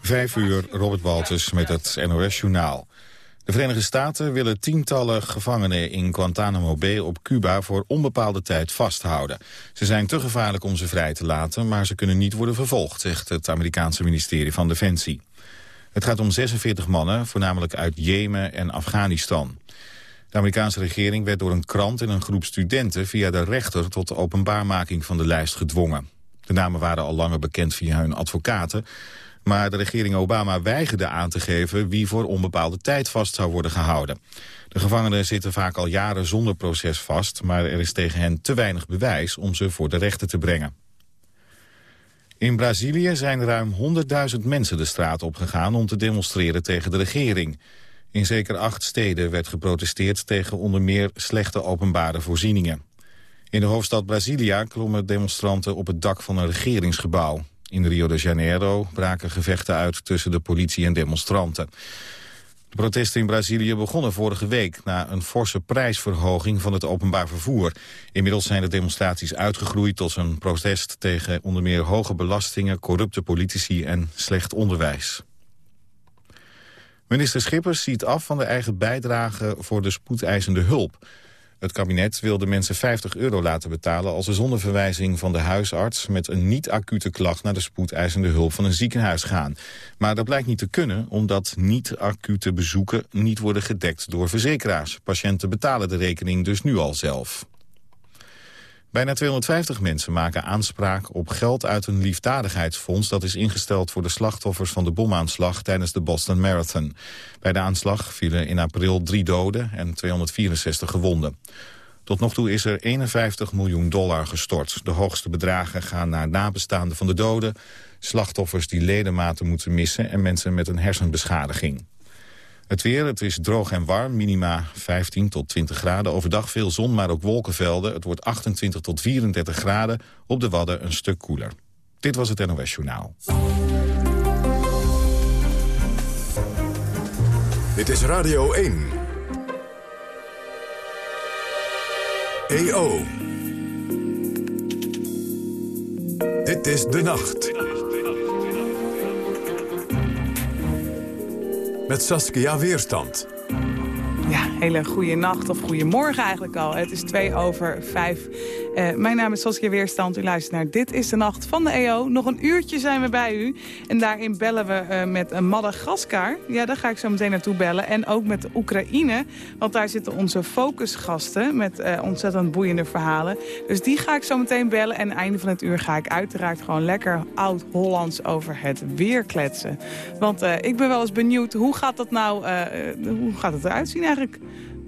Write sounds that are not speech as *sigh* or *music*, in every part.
Vijf uur, Robert Walters met het NOS-journaal. De Verenigde Staten willen tientallen gevangenen in Guantanamo Bay op Cuba voor onbepaalde tijd vasthouden. Ze zijn te gevaarlijk om ze vrij te laten, maar ze kunnen niet worden vervolgd, zegt het Amerikaanse ministerie van Defensie. Het gaat om 46 mannen, voornamelijk uit Jemen en Afghanistan. De Amerikaanse regering werd door een krant en een groep studenten via de rechter tot de openbaarmaking van de lijst gedwongen. De namen waren al langer bekend via hun advocaten, maar de regering Obama weigerde aan te geven wie voor onbepaalde tijd vast zou worden gehouden. De gevangenen zitten vaak al jaren zonder proces vast, maar er is tegen hen te weinig bewijs om ze voor de rechter te brengen. In Brazilië zijn ruim 100.000 mensen de straat opgegaan om te demonstreren tegen de regering. In zeker acht steden werd geprotesteerd tegen onder meer slechte openbare voorzieningen. In de hoofdstad Brasilia klommen demonstranten op het dak van een regeringsgebouw. In Rio de Janeiro braken gevechten uit tussen de politie en demonstranten. De protesten in Brazilië begonnen vorige week na een forse prijsverhoging van het openbaar vervoer. Inmiddels zijn de demonstraties uitgegroeid tot een protest tegen onder meer hoge belastingen, corrupte politici en slecht onderwijs. Minister Schippers ziet af van de eigen bijdrage voor de spoedeisende hulp. Het kabinet wil de mensen 50 euro laten betalen als ze zonder verwijzing van de huisarts met een niet-acute klacht naar de spoedeisende hulp van een ziekenhuis gaan. Maar dat blijkt niet te kunnen omdat niet-acute bezoeken niet worden gedekt door verzekeraars. Patiënten betalen de rekening dus nu al zelf. Bijna 250 mensen maken aanspraak op geld uit een liefdadigheidsfonds... dat is ingesteld voor de slachtoffers van de bomaanslag tijdens de Boston Marathon. Bij de aanslag vielen in april drie doden en 264 gewonden. Tot nog toe is er 51 miljoen dollar gestort. De hoogste bedragen gaan naar nabestaanden van de doden... slachtoffers die ledematen moeten missen... en mensen met een hersenbeschadiging. Het weer, het is droog en warm, minima 15 tot 20 graden. Overdag veel zon, maar ook wolkenvelden. Het wordt 28 tot 34 graden, op de Wadden een stuk koeler. Dit was het NOS Journaal. Dit is Radio 1. EO. Dit is De Nacht. Met Saskia Weerstand. Ja, hele goede nacht of goede morgen eigenlijk al. Het is twee over vijf. Uh, mijn naam is Saskia Weerstand. U luistert naar Dit is de Nacht van de EO. Nog een uurtje zijn we bij u. En daarin bellen we uh, met een Madagaskar. Ja, daar ga ik zo meteen naartoe bellen. En ook met Oekraïne. Want daar zitten onze focusgasten met ontzettend boeiende verhalen. Dus die ga ik zo meteen bellen. En einde van het uur ga ik uiteraard gewoon lekker oud-Hollands over het weer kletsen. Want ik ben wel eens benieuwd, hoe gaat dat nou, hoe gaat het eruit zien eigenlijk?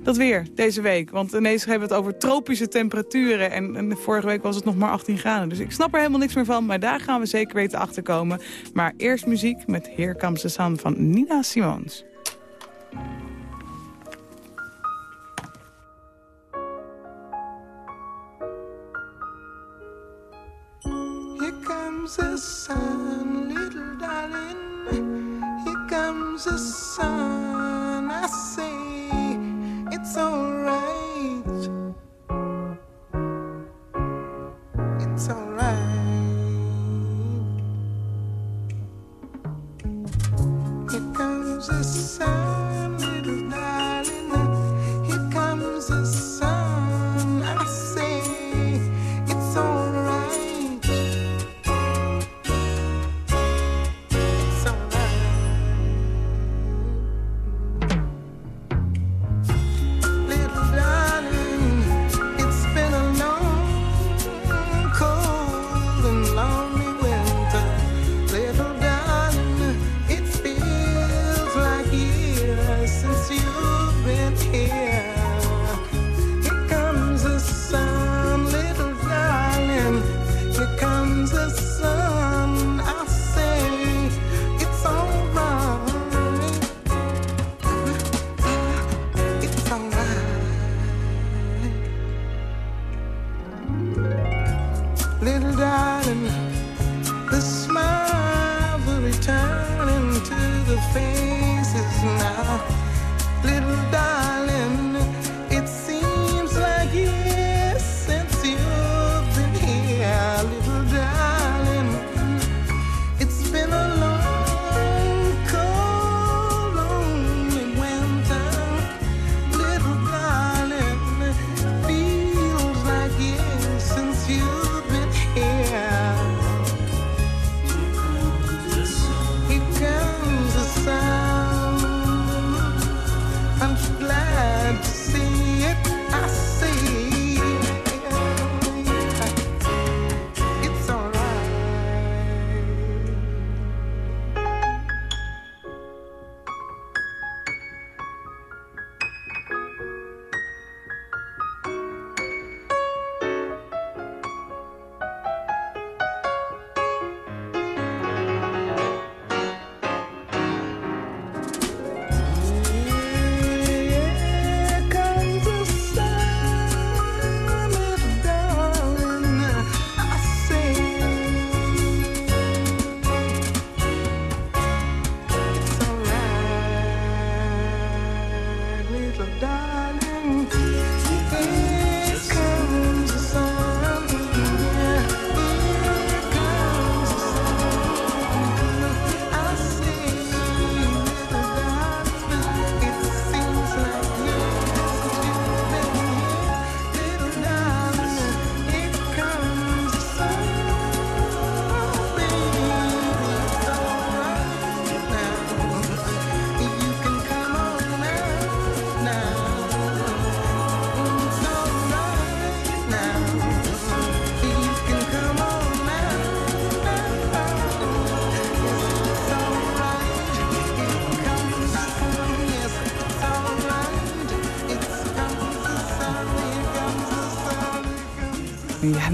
Dat weer deze week. Want ineens hebben we het over tropische temperaturen. En, vorige week was het nog maar 18 graden. Dus ik snap er helemaal niks meer van. Maar daar gaan we zeker weten achter komen. Maar eerst muziek met Here Comes the Sun van Nina Simons. Here comes the sun, little darling. Here comes the sun. It's alright. It's alright. Here comes the sun,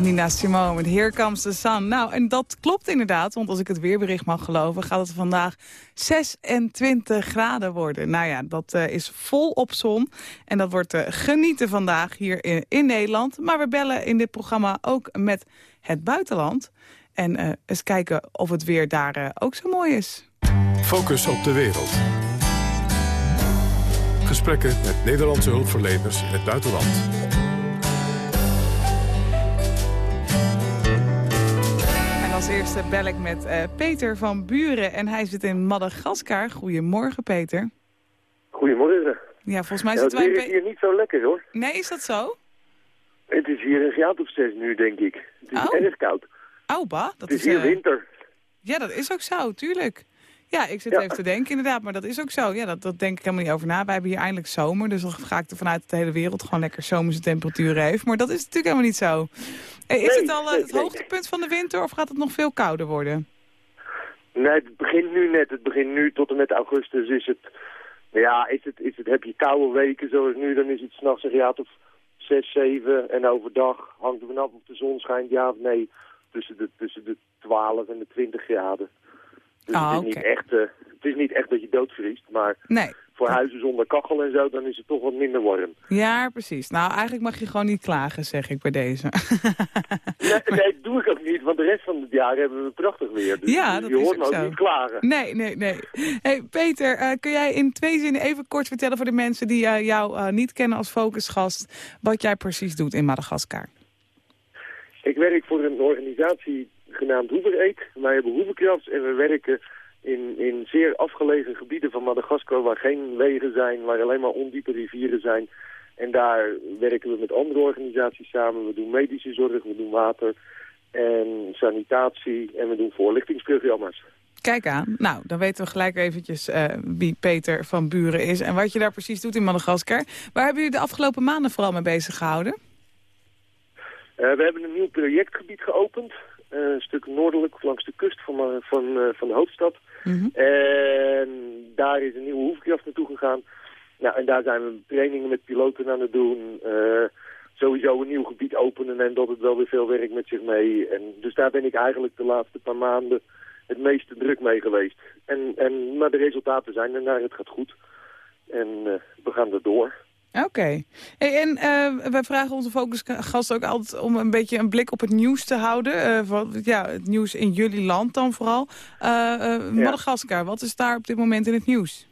Nina Simone met Here Comes the Sun. Nou, en dat klopt inderdaad, want als ik het weerbericht mag geloven... gaat het vandaag 26 graden worden. Nou ja, dat uh, is vol op zon. En dat wordt uh, genieten vandaag hier in, Nederland. Maar we bellen in dit programma ook met het buitenland. En uh, eens kijken of het weer daar ook zo mooi is. Focus op de wereld. Gesprekken met Nederlandse hulpverleners in het buitenland. Als eerste bel ik met uh, Peter van Buren en hij zit in Madagaskar. Goedemorgen, Peter. Goedemorgen. Ja, volgens mij zitten ja, wij... Het is hier niet zo lekker, hoor. Nee, is dat zo? Het is hier een graad of zes nu, denk ik. Het is Oh. erg koud. Oh, bah, dat Het is is... hier eh, winter. Ja, dat is ook zo, tuurlijk. Ja, ik zit Ja. even te denken inderdaad, maar dat is ook zo. Ja, dat, dat denk ik helemaal niet over na. Wij hebben hier eindelijk zomer, dus dan ga ik ervan uit dat de hele wereld gewoon lekker zomerse temperaturen heeft. Maar dat is natuurlijk helemaal niet zo. Eh, Is Nee, het al eh, het nee. hoogtepunt van de winter of gaat het nog veel kouder worden? Nee, het begint nu net. Het begint nu tot en met augustus is het... Ja, is het, is het, heb je koude weken zoals nu, dan is het s'nachts een graad of 6, 7. En overdag hangt er vanaf of de zon schijnt, ja of nee. Tussen de, tussen de 12 en de 20 graden. Dus Ah, het, is niet oké. echt, eh, het is niet echt dat je doodvriest, maar Nee. voor huizen zonder kachel en zo, dan is het toch wat minder warm. Ja, precies. Nou, eigenlijk mag je gewoon niet klagen, zeg ik bij deze. *laughs* Nee, nee, dat doe ik ook niet, want de rest van het jaar hebben we prachtig weer. Dus Ja, dat je hoort me ook zo. niet klagen. Nee, nee, nee. Hey, Peter, eh, kun jij in twee zinnen even kort vertellen voor de mensen die eh, jou niet kennen als focusgast, wat jij precies doet in Madagaskar? Ik werk voor een organisatie genaamd Hoevereet. Wij hebben hoeverkrafts en we werken in, in zeer afgelegen gebieden van Madagaskar... waar geen wegen zijn, waar alleen maar ondiepe rivieren zijn. En daar werken we met andere organisaties samen. We doen medische zorg, we doen water en sanitatie en we doen voorlichtingsprogramma's. Kijk aan. Nou, dan weten we gelijk eventjes eh, wie Peter van Buren is en wat je daar precies doet in Madagaskar. Waar hebben jullie de afgelopen maanden vooral mee bezig gehouden? Eh, we hebben een nieuw projectgebied geopend. Eh, een stuk noordelijk langs de kust van, eh, van, eh, van de hoofdstad. Mhm. En daar is een nieuwe hoefkracht naartoe gegaan. Nou, en daar zijn we trainingen met piloten aan het doen. sowieso een nieuw gebied openen en dat het wel weer veel werk met zich mee. En dus daar ben ik eigenlijk de laatste paar maanden het meeste druk mee geweest. En, en, maar de resultaten zijn er naar, het gaat goed. En we gaan er door. Oké. Hey, en eh, wij vragen onze focusgast ook altijd om een beetje een blik op het nieuws te houden. eh, van, ja, het nieuws in jullie land dan vooral. Eh, eh, Madagaskar, wat is daar op dit moment in het nieuws?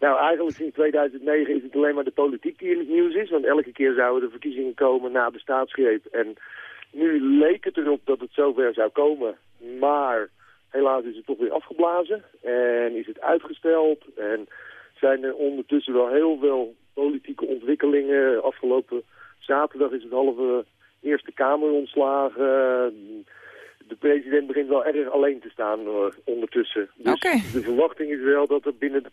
Nou, eigenlijk sinds 2009 is het alleen maar de politiek die in het nieuws is. Want elke keer zouden er verkiezingen komen na de staatsgreep. En nu leek het erop dat het zover zou komen. Maar helaas is het toch weer afgeblazen. En is het uitgesteld. En zijn er ondertussen wel heel veel politieke ontwikkelingen. Afgelopen zaterdag is het halve Eerste Kamer ontslagen. De president begint wel erg alleen te staan ondertussen. Dus de verwachting is wel dat er binnen de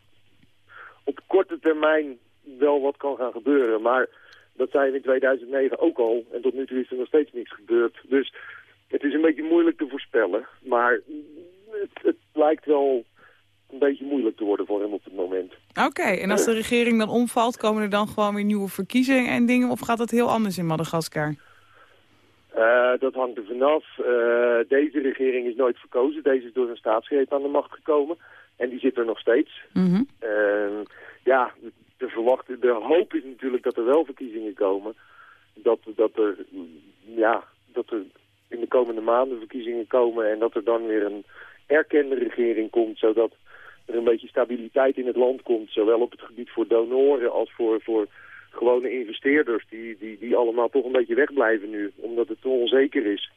op korte termijn wel wat kan gaan gebeuren. Maar dat zei we in 2009 ook al. En tot nu toe is er nog steeds niks gebeurd. Dus het is een beetje moeilijk te voorspellen. Maar het, het lijkt wel een beetje moeilijk te worden voor hem op het moment. Oké, en als de regering dan omvalt, komen er dan gewoon weer nieuwe verkiezingen en dingen? Of gaat dat heel anders in Madagaskar? Eh, dat hangt er vanaf. Eh, deze regering is nooit verkozen. Deze is door een staatsgreep aan de macht gekomen. En die zit er nog steeds. Mhm. En ja, de, verwachte, de hoop is natuurlijk dat er wel verkiezingen komen. Dat, dat, er, ja, dat er in de komende maanden verkiezingen komen en dat er dan weer een erkende regering komt, zodat er een beetje stabiliteit in het land komt, zowel op het gebied voor donoren als voor, voor gewone investeerders, die, die, die allemaal toch een beetje wegblijven nu, omdat het te onzeker is.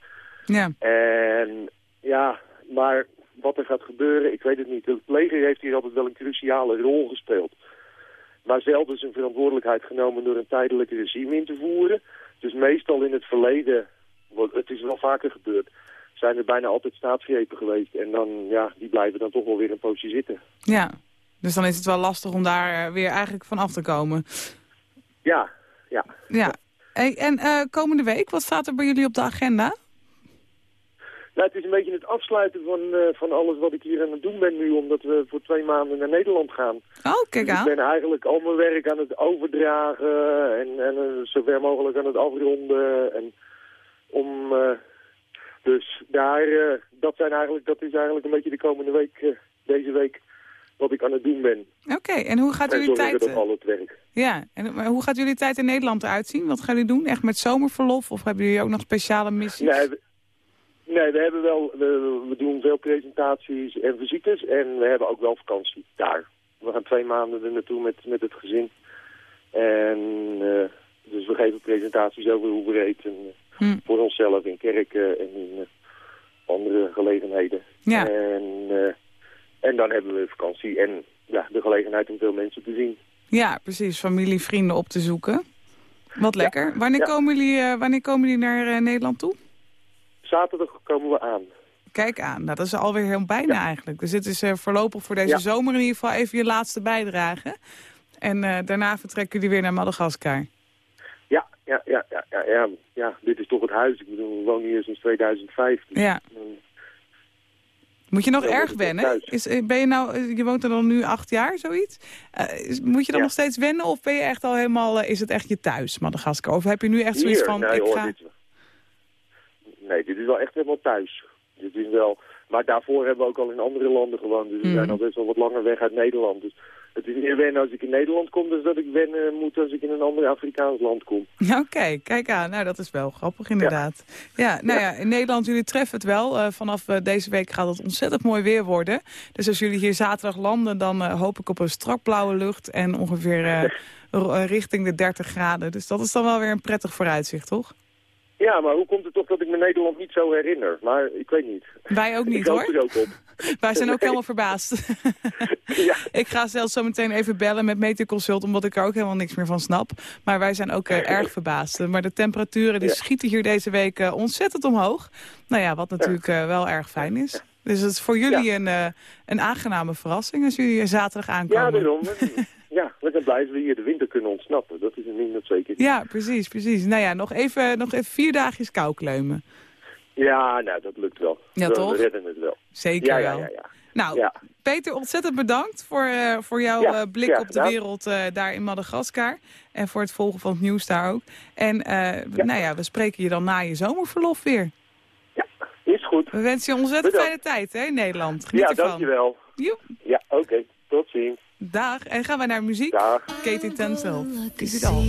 Ja. En ja, maar wat er gaat gebeuren, ik weet het niet. Het leger heeft hier altijd wel een cruciale rol gespeeld. Maar zelden zijn verantwoordelijkheid genomen door een tijdelijke regime in te voeren. Dus meestal in het verleden, wordt- het is wel vaker gebeurd, zijn er bijna altijd staatsgrepen geweest. En dan, ja, die blijven dan toch wel weer een poosje zitten. ja. Dus dan is het wel lastig om daar eh, weer eigenlijk van af te komen. Ja, ja. Ja. Hey, en eh, komende week, wat staat er bij jullie op de agenda? Nou, het is een beetje het afsluiten van, eh, van alles wat ik hier aan het doen ben nu, omdat we voor twee maanden naar Nederland gaan. Oh, kijk Dus aan. ik ben eigenlijk al mijn werk aan het overdragen en, en eh, zo ver mogelijk aan het afronden. En Om, uh, dus daar, uh, dat, zijn eigenlijk, dat is eigenlijk een beetje de komende week, uh, deze week, wat ik aan het doen ben. Oké, en hoe gaat jullie tijd... dat al het werk. Ja, en hoe gaat jullie tijd in Nederland eruit zien? Wat gaan jullie doen? Echt met zomerverlof? Of hebben jullie ook nog speciale missies? Nee, we, nee, we hebben wel, we, we doen veel presentaties en visites en we hebben ook wel vakantie daar. We gaan twee maanden er naartoe met, met het gezin. En uh, dus we geven presentaties over hoe we eten. Hm. Voor onszelf in kerken en in uh, andere gelegenheden. Ja. En, uh, en dan hebben we vakantie en ja, de gelegenheid om veel mensen te zien. Ja, precies. Familie, vrienden op te zoeken. Wat lekker. Wanneer, Komen jullie, wanneer komen jullie naar Nederland toe? Zaterdag komen we aan. Kijk aan, nou, dat is alweer heel bijna eigenlijk. Dus dit is uh, voorlopig voor deze zomer in ieder geval even je laatste bijdrage. En uh, daarna vertrekken jullie weer naar Madagaskar. Ja, ja, ja, ja, ja, ja, ja, dit is toch het huis. Ik bedoel, we wonen hier sinds 2005. Dus ja. Moet je nog erg wennen? Is, eh, ben je, nou, je woont er dan nu acht jaar, zoiets? Uh, is, moet je dan nog steeds wennen of ben je echt al helemaal, uh, is het echt je thuis, Madagaskar? Of heb je nu echt zoiets hier? van, nee, ik hoor, ga... Dit, nee, dit is wel echt helemaal thuis. Dit is wel... Maar daarvoor hebben we ook al in andere landen gewoond. Dus we Mhm. zijn al best wel wat langer weg uit Nederland. Dus het is meer wennen als ik in Nederland kom... dan dat ik wennen moet als ik in een ander Afrikaans land kom. *laughs* Oké, kijk aan. Nou, dat is wel grappig inderdaad. Ja, nou ja, in Nederland, jullie treffen het wel. Uh, vanaf uh, deze week gaat het ontzettend mooi weer worden. Dus als jullie hier zaterdag landen, dan uh, hoop ik op een strak blauwe lucht... en ongeveer *laughs* richting de 30 graden. Dus dat is dan wel weer een prettig vooruitzicht, toch? Ja, maar hoe komt het toch dat ik me Nederland niet zo herinner? Maar ik weet niet. Wij ook *laughs* niet, ik hoor. ook op. *laughs* Wij zijn ook helemaal verbaasd. *laughs* ja. Ik ga zelfs zo meteen even bellen met Meteoconsult... omdat ik er ook helemaal niks meer van snap. Maar wij zijn ook uh, erg verbaasd. Maar de temperaturen die ja. schieten hier deze week uh, ontzettend omhoog. Nou ja, wat natuurlijk uh, wel erg fijn is. Dus het is voor jullie ja. een, een aangename verrassing als jullie zaterdag aankomen. *laughs* Ja, daarom. Ja, we zijn blij dat we hier de winter kunnen ontsnappen. Dat is een ding dat zeker. Ja, precies, precies. Nou ja, nog even, nog even vier dagjes kou kleumen. Ja, nou, dat lukt wel. Ja, we, toch? Redden het wel. Zeker ja, wel. Ja, ja, ja. Nou, ja. Peter, ontzettend bedankt voor, uh, voor jouw ja, uh, blik ja, op de wereld uh, daar in Madagaskar. En voor het volgen van het nieuws daar ook. En nou ja, we spreken je dan na je zomerverlof weer. Ja, is goed. We wensen je ontzettend fijne tijd hè, in Nederland. Geniet ja, ervan. dankjewel. Joep. Ja, oké. Okay. Tot ziens. Dag. En gaan we naar muziek. Dag. Katie Tunzel. Is het al.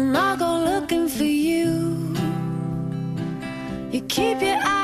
I'm not go looking for you. You keep your eyes.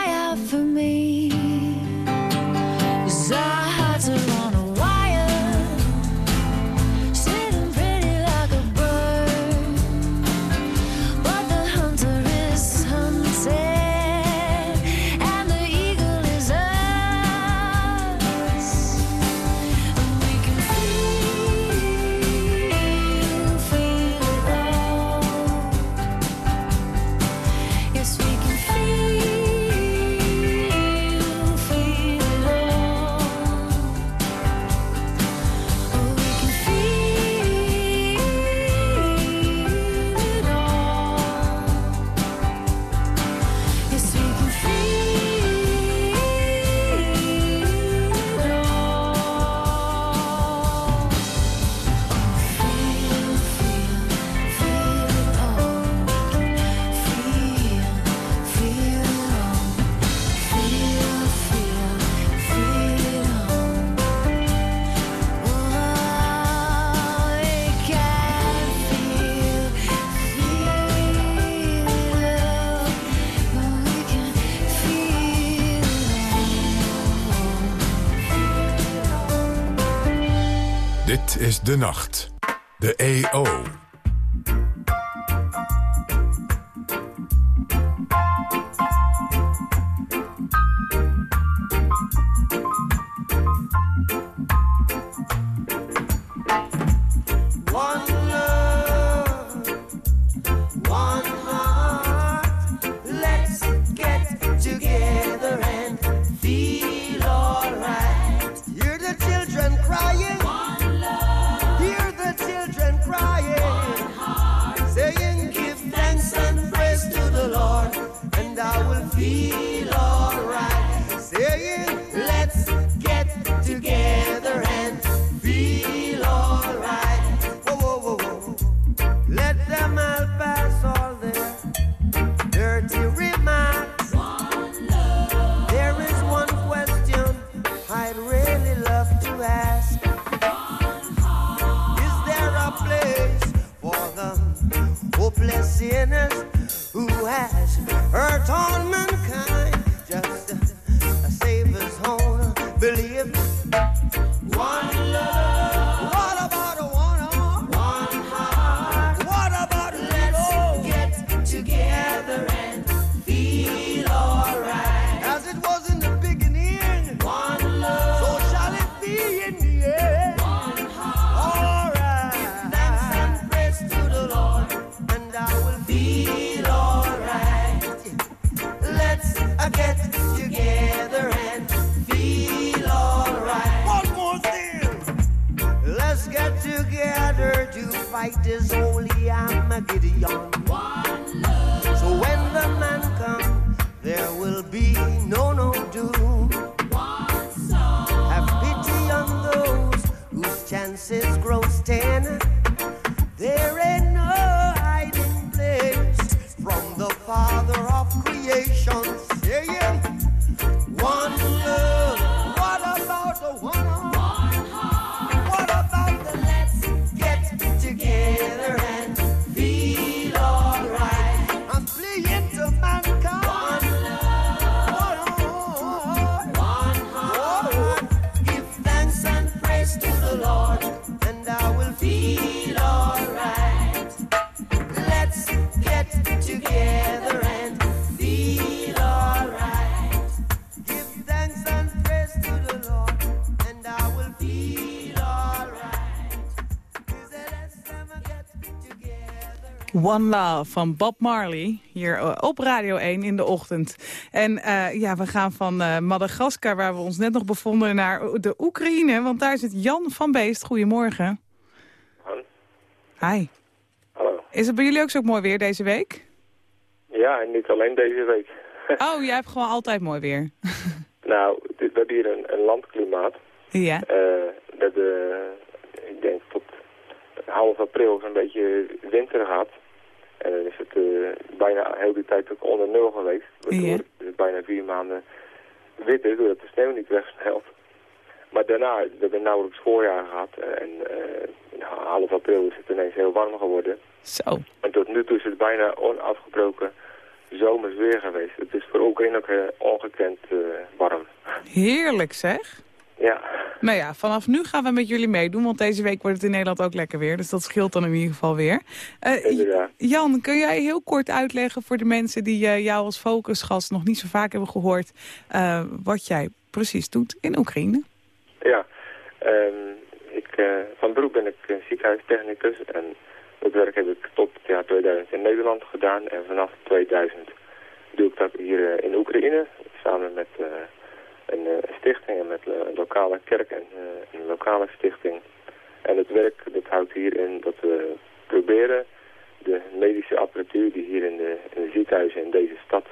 De nacht. De EO. One Love van Bob Marley. Hier eh, op Radio 1 in de ochtend. En eh, ja, we gaan van eh, Madagaskar, waar we ons net nog bevonden, naar de Oekraïne. Want daar zit Jan van Beest. Goedemorgen. Hallo. Hi. Hallo. Is het bij jullie ook zo mooi weer deze week? Ja, en niet alleen deze week. *laughs* Oh, jij hebt gewoon altijd mooi weer. *laughs* nou, we hebben hier een, een landklimaat. Ja. Uh, dat, ik denk tot half april een beetje winter gaat. En is het eh, bijna heel hele tijd ook onder nul geweest. Waardoor eh, bijna vier maanden wit doordat de sneeuw niet wegsnelt. Maar daarna, we hebben nauwelijks voorjaar gehad. Eh, en half april is het ineens heel warm geworden. Zo. En tot nu toe is het bijna onafgebroken zomers weer geweest. Het is voor Oekraïne ook uh, ongekend warm. Heerlijk zeg. Ja, Nou ja, vanaf nu gaan we met jullie meedoen, want deze week wordt het in Nederland ook lekker weer. Dus dat scheelt dan in ieder geval weer. Eh. Jan, kun jij heel kort uitleggen voor de mensen die eh, jou als focusgast nog niet zo vaak hebben gehoord, eh, wat jij precies doet in Oekraïne? Ja, ehm, ik, van beroep ben ik ziekenhuistechnicus en dat werk heb ik tot het jaar 2000 in Nederland gedaan. En vanaf 2000 doe ik dat hier in Oekraïne, samen met een eh, stichting en met eh, een lokale kerk en eh, een lokale stichting. En het werk dat houdt hier in dat we proberen de medische apparatuur die hier in de, ziekenhuizen in deze stad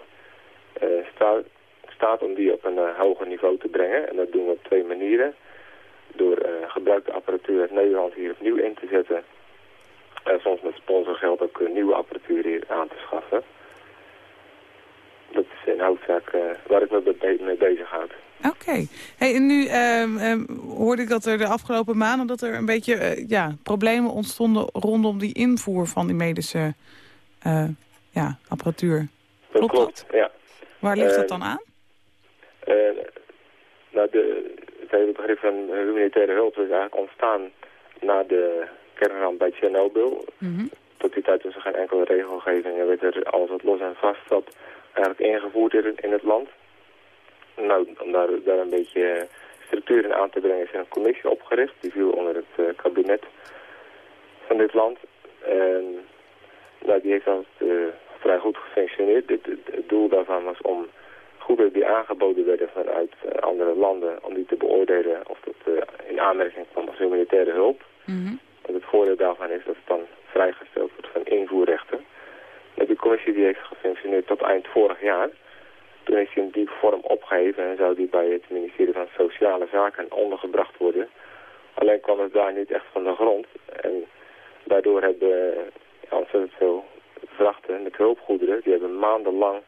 staat, om die op een hoger niveau te brengen. En dat doen we op twee manieren. Door gebruikte apparatuur uit Nederland hier opnieuw in te zetten. En soms met sponsorgeld ook nieuwe apparatuur hier aan te schaffen. Dat is in hoofdzaak waar ik me mee bezig Oké. Hey, en nu ehm, ehm, hoorde ik dat er de afgelopen maanden dat er een beetje eh, ja, problemen ontstonden rondom die invoer van die medische eh, ja, apparatuur. Dat Klopt ja. Waar ligt dat Eh, dan aan? Nou, de, het hele begrip van humanitaire hulp is eigenlijk ontstaan na de kernramp bij Tsjernobyl. Mhm. Tot die tijd was er geen enkele regelgeving en werd er alles wat los en vast zat eigenlijk ingevoerd in, in het land. Nou, om daar, daar een beetje structuur in aan te brengen is er een commissie opgericht. Die viel onder het eh, kabinet van dit land. En nou, die heeft altijd eh, vrij goed gefunctioneerd. Het, het- het doel daarvan was om goederen die aangeboden werden vanuit eh, andere landen, om die te beoordelen of dat in aanmerking kwam als humanitaire hulp. En het voordeel daarvan is dat het dan vrijgesteld wordt van invoerrechten. Maar die commissie die heeft gefunctioneerd tot eind vorig jaar. Toen is die in die vorm opgeheven en zou die bij het ministerie van Sociale Zaken ondergebracht worden. Alleen kwam het daar niet echt van de grond. En daardoor hebben ja, ontzettend veel vrachten met hulpgoederen, die hebben maandenlang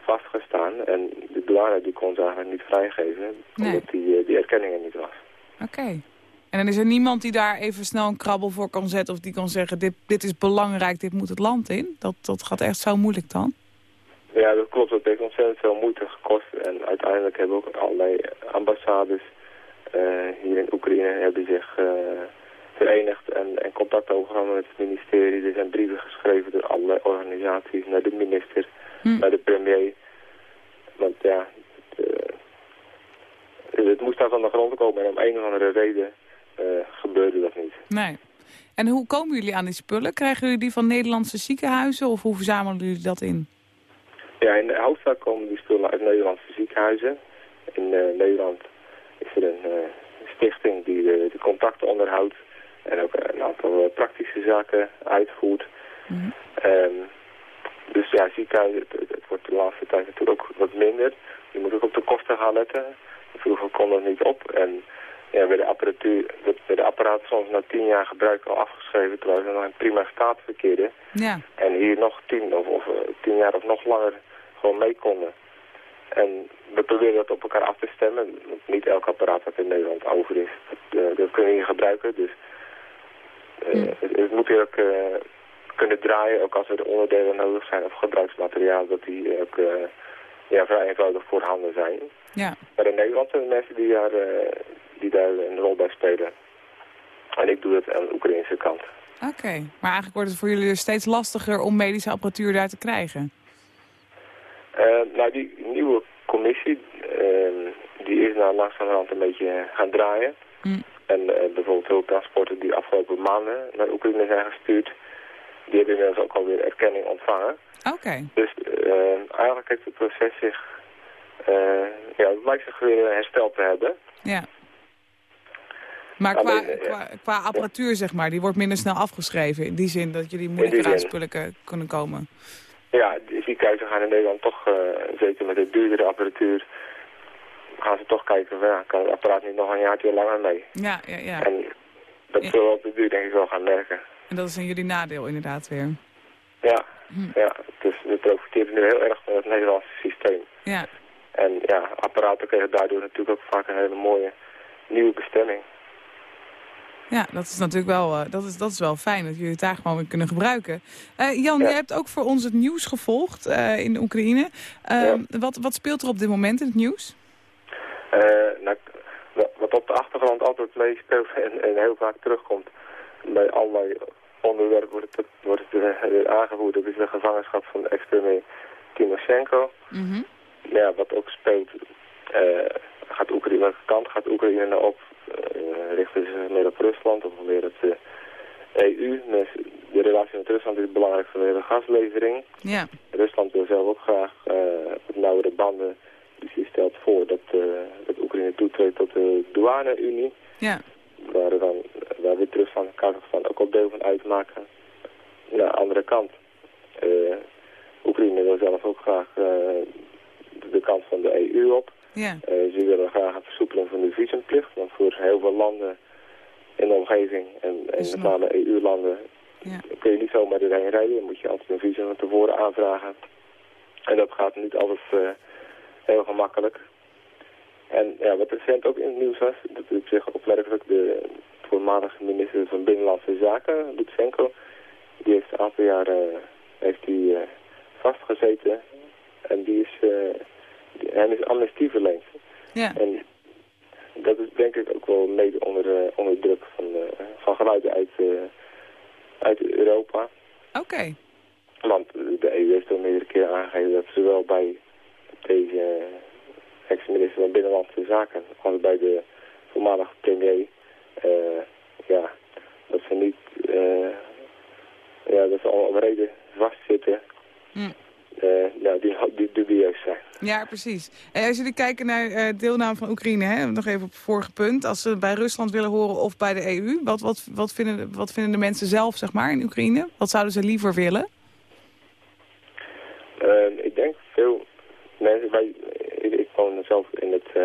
vastgestaan. En de douane die kon ze eigenlijk niet vrijgeven, Nee. omdat die, eh, die erkenning er niet was. Oké. En dan is er niemand die daar even snel een krabbel voor kan zetten... of die kan zeggen, dit, dit is belangrijk, dit moet het land in? Dat, dat gaat echt zo moeilijk dan? Ja, dat klopt. Het heeft ontzettend veel moeite gekost. En uiteindelijk hebben ook allerlei ambassades eh, hier in Oekraïne hebben zich eh, verenigd en, en contact overgenomen met het ministerie. Er zijn brieven geschreven door allerlei organisaties naar de minister, Hm. naar de premier. Want ja, het, eh, het moest daar van de grond komen en om een of andere reden gebeurde dat niet. Nee. En hoe komen jullie aan die spullen? Krijgen jullie die van Nederlandse ziekenhuizen of hoe verzamelen jullie dat in? Ja, in de hoofdstad komen die spullen uit Nederlandse ziekenhuizen. In eh, Nederland is er een eh, stichting die de, de contacten onderhoudt en ook een aantal eh, praktische zaken uitvoert. Ehm, dus ja, ziekenhuizen, het, wordt de laatste tijd natuurlijk ook wat minder. Je moet ook op de kosten gaan letten. Vroeger kon dat niet op. En ja, bij de apparatuur, bij de apparaten soms na tien jaar gebruik al afgeschreven, terwijl ze nog in prima staat verkeerden. Ja. En hier nog tien of, of tien jaar of nog langer gewoon mee konden. En we proberen dat op elkaar af te stemmen. Want niet elk apparaat dat in Nederland over is, dat, eh, dat kunnen we hier gebruiken. Dus eh, Hm. het, het moet hier ook eh, kunnen draaien, ook als er onderdelen nodig zijn of gebruiksmateriaal, dat die ook ja, vrij eenvoudig voorhanden zijn. Ja. Maar in Nederland zijn er mensen die daar, die daar een rol bij spelen. En ik doe dat aan de Oekraïnse kant. Oké. Maar eigenlijk wordt het voor jullie dus steeds lastiger om medische apparatuur daar te krijgen. Eh, nou, die nieuwe commissie, eh, die is nou langzamerhand een beetje gaan draaien. Hm. En eh, bijvoorbeeld hulptransporten die afgelopen maanden naar Oekraïne zijn gestuurd, die hebben inmiddels ook alweer erkenning ontvangen. Oké. Dus eh, eigenlijk heeft het proces zich, eh, ja, het lijkt zich weer hersteld te hebben. Ja. Maar qua, Alleen, qua, qua apparatuur, zeg maar, die wordt minder snel afgeschreven. In die zin dat jullie moeilijker aan spullen kunnen komen. Ja, de ziekenhuizen gaan in Nederland toch, eh, zeker met de duurdere apparatuur, gaan ze toch kijken, van, ja, kan het apparaat niet nog een jaartje langer mee? Ja, ja, ja. En dat zullen we op de duur denk ik wel gaan merken. En dat is in jullie nadeel inderdaad weer. Ja, Hm. ja, dus we profiteren nu heel erg van het Nederlandse systeem. Ja. En ja, apparaten krijgen daardoor natuurlijk ook vaak een hele mooie nieuwe bestemming. Ja, dat is natuurlijk wel, eh, dat is, dat is wel fijn dat jullie het daar gewoon weer kunnen gebruiken. Eh, Jan, Ja. je hebt ook voor ons het nieuws gevolgd eh, in de Oekraïne. Eh, wat, wat speelt er op dit moment in het nieuws? Nou, wa- wat op de achtergrond altijd meespeelt *laughs* en, en heel vaak terugkomt bij allerlei onderwerpen wordt het, wordt het aangevoerd. Dat is de gevangenschap van de ex-premier Timoshenko. Mhm. Ja, wat ook speelt, gaat Oekraïne, welke kant gaat Oekraïne nou op? Eh, richten ze meer op Rusland of weer het eh, EU? Dus de relatie met Rusland is belangrijk vanwege de gaslevering. Ja, Rusland wil zelf ook graag eh wat nauwere banden. Dus die stelt voor dat, eh, dat Oekraïne toetreedt tot de douane-unie. ja, Waar, dan, waar Wit-Rusland en Kazachstan ook al deel van uitmaken. Aan de andere kant. eh, Oekraïne wil zelf ook graag eh, de kant van de EU op. ja, Eh, ze willen graag een versoepeling van de visumplicht. Want voor heel veel landen in de omgeving en, en met name EU-landen ja. kun je niet zomaar erheen rijden. Dan moet je altijd een visum van tevoren aanvragen. En dat gaat niet altijd eh, heel gemakkelijk. En ja, wat recent ook in het nieuws was, dat is op zich opmerkelijk de voormalige minister van Binnenlandse Zaken, Lutsenko, die heeft een aantal jaren heeft die, eh, vastgezeten en die is, eh, die, hem is amnestie verleend. ja. En dat is denk ik ook wel mede onder, onder druk van, eh, van geluiden uit, eh, uit Europa. Oké, Want de EU heeft al meerdere keren aangegeven dat zowel bij deze eh, ex-minister van Binnenlandse Zaken als bij de voormalige premier, eh, ja, dat ze niet, eh, ja, dat ze al op reden vastzitten, Hm. Eh, ja, die, die dubieus zijn. ja, precies. En als jullie kijken naar eh, deelname van Oekraïne, hè, nog even op het vorige punt. Als ze bij Rusland willen horen of bij de EU, wat, wat, wat, vinden, wat vinden de mensen zelf zeg maar, in Oekraïne? Wat zouden ze liever willen? Ehm, ik denk veel mensen, wij, ik, ik woon zelf in het uh,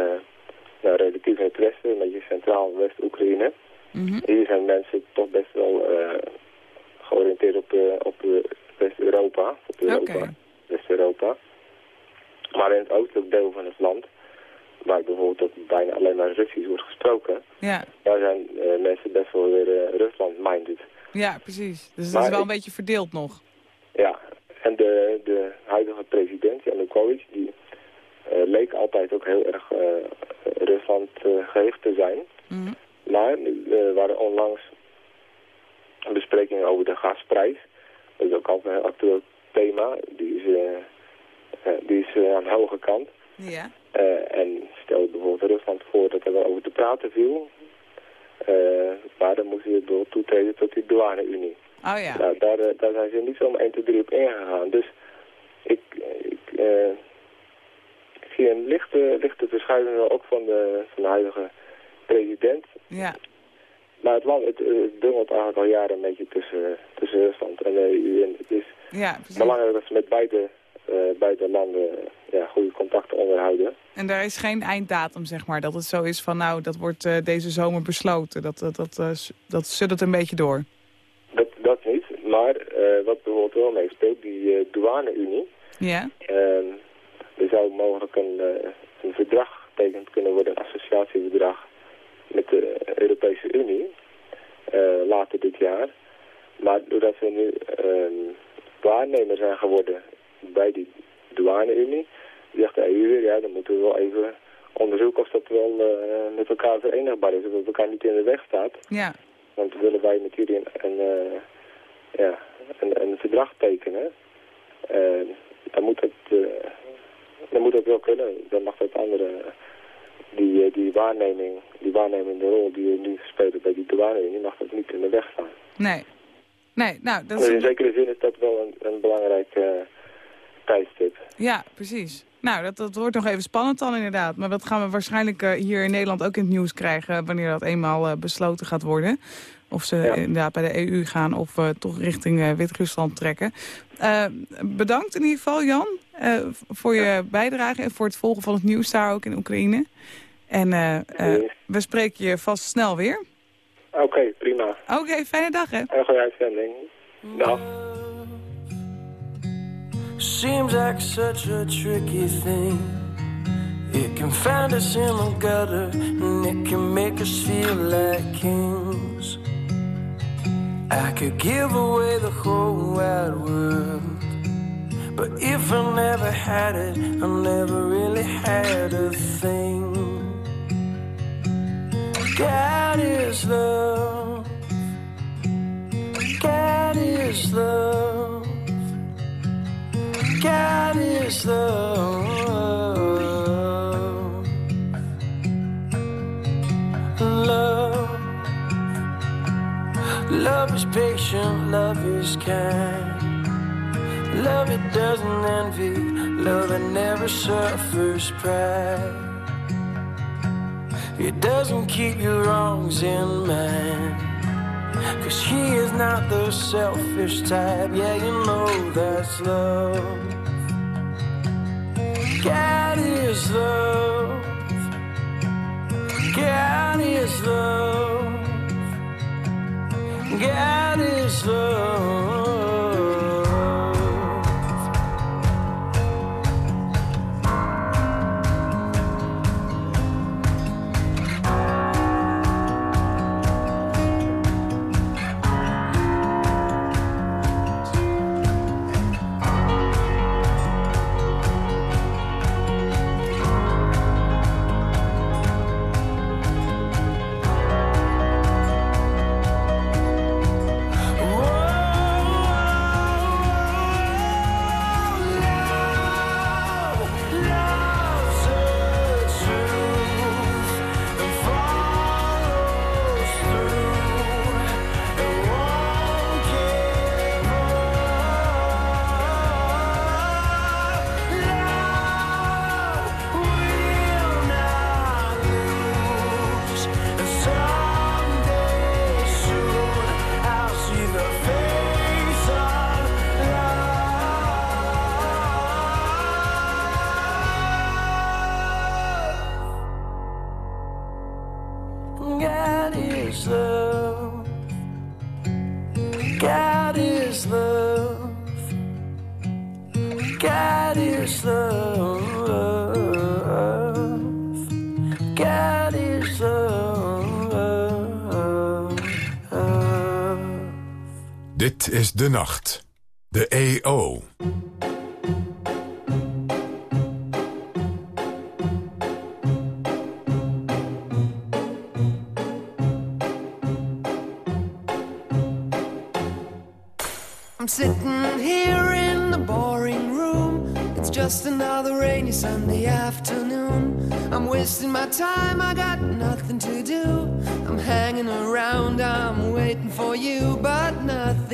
nou, relatief in het westen, een beetje centraal West-Oekraïne. Mhm. Hier zijn mensen toch best wel uh, georiënteerd op, op West-Europa, op Europa. West-Europa. Maar in het oostelijk deel van het land, waar bijvoorbeeld ook bijna alleen maar Russisch wordt gesproken, Ja, daar zijn uh, mensen best wel weer uh, Rusland-minded. ja, precies. Dus dat is wel ik- een beetje verdeeld nog. Ja, en de, de huidige president, Yanukovych, die eh, leek altijd ook heel erg eh, Rusland eh, gericht te zijn. Mhm. Maar nu eh, waren onlangs besprekingen over de gasprijs. Dat is ook altijd een heel actueel thema. Die is, eh, eh, die is eh, aan de hoge kant. Ja, en stel bijvoorbeeld Rusland voor dat er wel over te praten viel. Eh, maar dan moesten ze bijvoorbeeld toetreden tot die douane-unie. oh ja. Nou, daar, daar zijn ze niet zomaar 1, 2, 3 op ingegaan. Dus ik, ik, eh, ik zie een lichte, lichte verschuiving ook van de, van de huidige president. Ja, Maar het land het, eh, het bungelt eigenlijk al jaren een beetje tussen, tussen Rusland en de EU. En het is ja, belangrijk dat ze met beide, eh, beide landen ja, goede contacten onderhouden. En daar is geen einddatum, zeg maar. Dat het zo is van, nou, dat wordt eh, deze zomer besloten. Dat, dat, dat, eh, s- dat suddert een beetje door. Dat, dat niet. Maar eh, wat bijvoorbeeld wel meespeelt, die eh, douane-unie. Ja, Ehm, er zou mogelijk een, eh, een verdrag getekend kunnen worden, een associatieverdrag met de Europese Unie, eh, later dit jaar. Maar doordat we nu ehm, waarnemer zijn geworden bij die douane-Unie, zegt de EU weer, ja, dan moeten we wel even onderzoeken of dat wel eh, met elkaar verenigbaar is, of dat elkaar niet in de weg staat. ja, Want willen wij met jullie een, een, eh, ja, een, een verdrag tekenen, dan, moet het, eh, dan moet dat wel kunnen. Dan mag dat andere, die, eh, die waarneming, die waarnemende rol die we nu spelen bij die douane, die mag dat niet in de weg staan. nee. Nee, nou, dat Dus in is... zekere zin is dat wel een, een belangrijk eh, tijdstip. Ja, precies. Nou, dat, dat wordt nog even spannend dan inderdaad. Maar dat gaan we waarschijnlijk eh, hier in Nederland ook in het nieuws krijgen... wanneer dat eenmaal besloten gaat worden. Of ze Ja. inderdaad bij de EU gaan of eh, toch richting eh, Wit-Rusland trekken. Eh, bedankt in ieder geval, Jan, eh, voor je bijdrage... en voor het volgen van het nieuws daar ook in Oekraïne. En eh, eh, we spreken je vast snel weer. Oké, prima. Oké, fijne dag hè. Een goede uitzending. Dag. Seems like such a tricky thing. It can find us in the gutter and it can make us feel like kings. I could give away the whole wide world. But if I never had it, I never really had a thing. God is love. God is love. God is love. Patient, love is kind. Love it doesn't envy, love it never suffers pride. It doesn't keep your wrongs in mind. Cause he is not the selfish type. Yeah, you know that's love. God is love. God is love. God is love. De Nacht. De EO. I'm sitting here in the boring room. It's just another rainy Sunday afternoon. I'm wasting my time,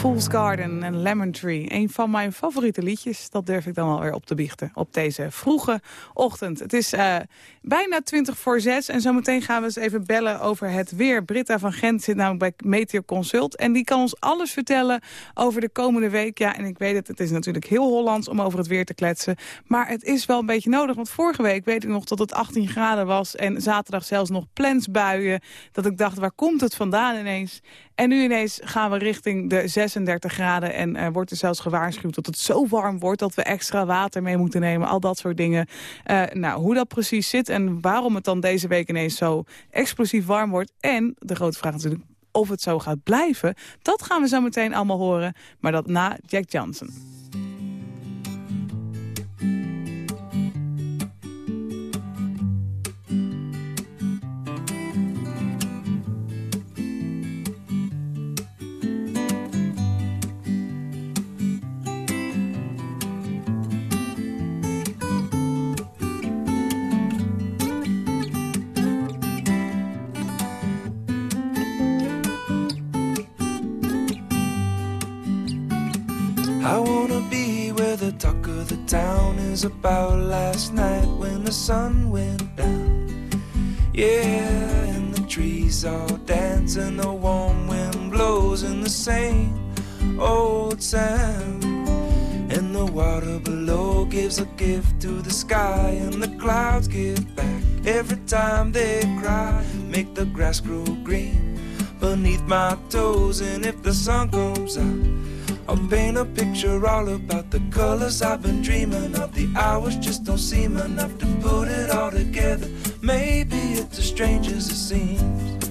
Fool's Garden en Lemon Tree. Een van mijn favoriete liedjes. Dat durf ik dan alweer op te biechten. Op deze vroege ochtend. Het is eh, bijna 20 voor 6. En zometeen gaan we eens even bellen over het weer. Britta van Gent zit namelijk bij Meteor Consult. En die kan ons alles vertellen over de komende week. Ja, en ik weet het, het is natuurlijk heel Hollands om over het weer te kletsen. Maar het is wel een beetje nodig. Want vorige week weet ik nog dat het 18 graden was. En zaterdag zelfs nog plensbuien. Dat ik dacht, waar komt het vandaan ineens? En nu ineens gaan we richting de 36 graden. En wordt er zelfs gewaarschuwd dat het zo warm wordt... dat we extra water mee moeten nemen. Al dat soort dingen. Eh, nou, hoe dat precies zit en waarom het dan deze week ineens zo explosief warm wordt. En de grote vraag natuurlijk of het zo gaat blijven. Dat gaan we zo meteen allemaal horen. Maar dat na Jack Johnson. Talk of the town is about last night when the sun went down. Yeah, and the trees all dance and the warm wind blows in the same old sound. And the water below gives a gift to the sky, and the clouds give back every time they cry. Make the grass grow green beneath my toes, and if the sun comes out. I'll paint a picture all about the colors I've been dreaming of. The hours just don't seem enough to put it all together. Maybe it's as strange as it seems.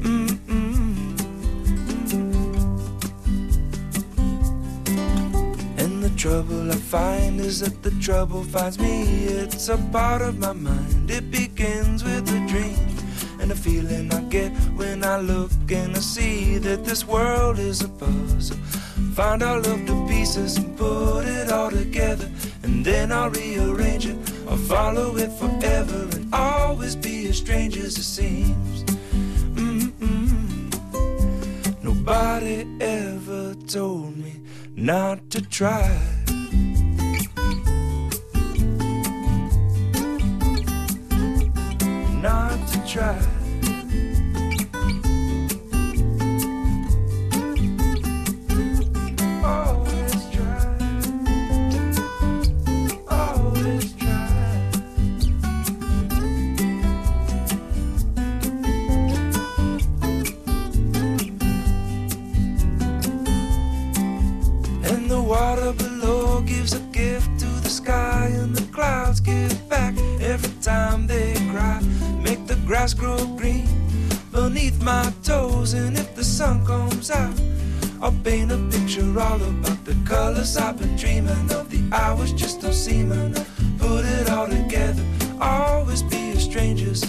Mm-mm. And the trouble I find is that the trouble finds me. It's a part of my mind. It begins with a dream. And the feeling I get when I look and I see that this world is a puzzle. Find all of the pieces and put it all together. And then I'll rearrange it. I'll follow it forever and always be as strange as it seems. Mm-mm. Nobody ever told me not to try. Not to try. Grow green beneath my toes, and if the sun comes out, I'll paint a picture all about the colors I've been dreaming of. The hours just don't seem enough. Put it all together, always be as strange as it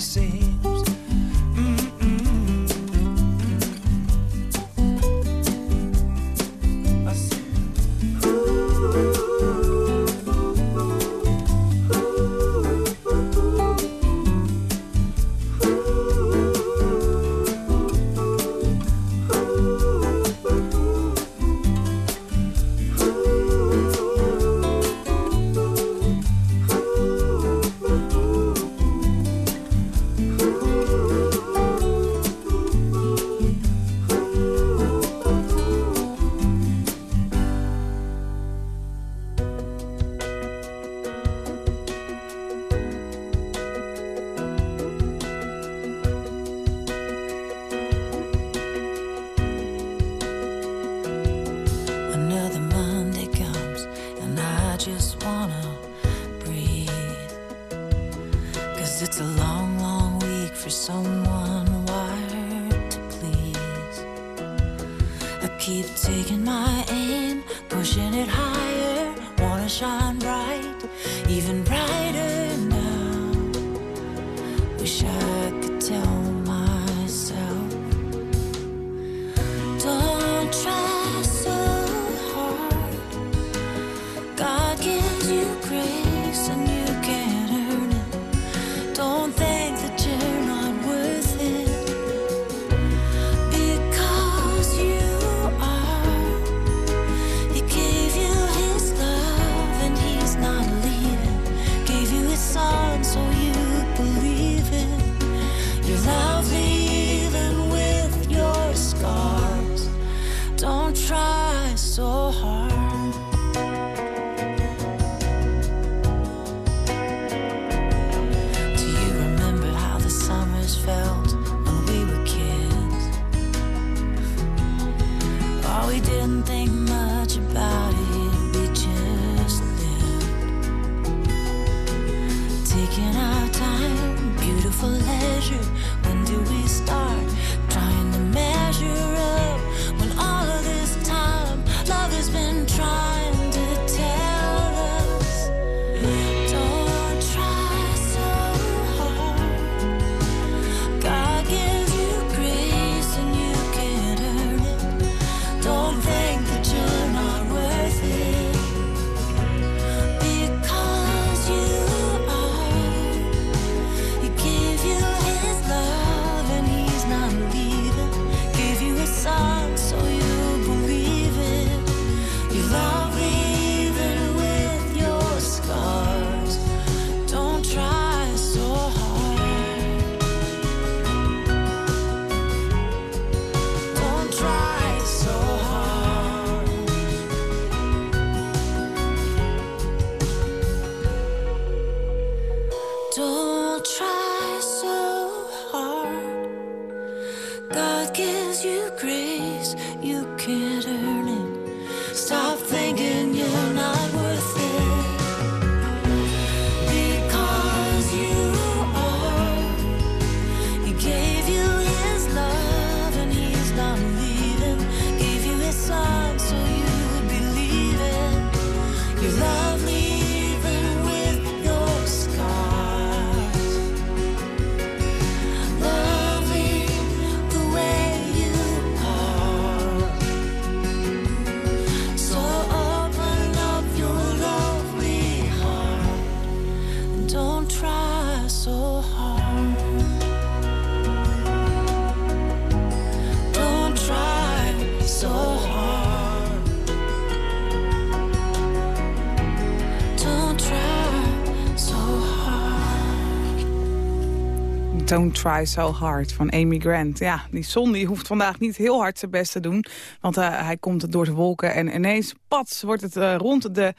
Don't Try So Hard van Amy Grant. Ja, die zon die hoeft vandaag niet heel hard zijn best te doen. Want eh, hij komt door de wolken en ineens, pats, wordt het eh, rond de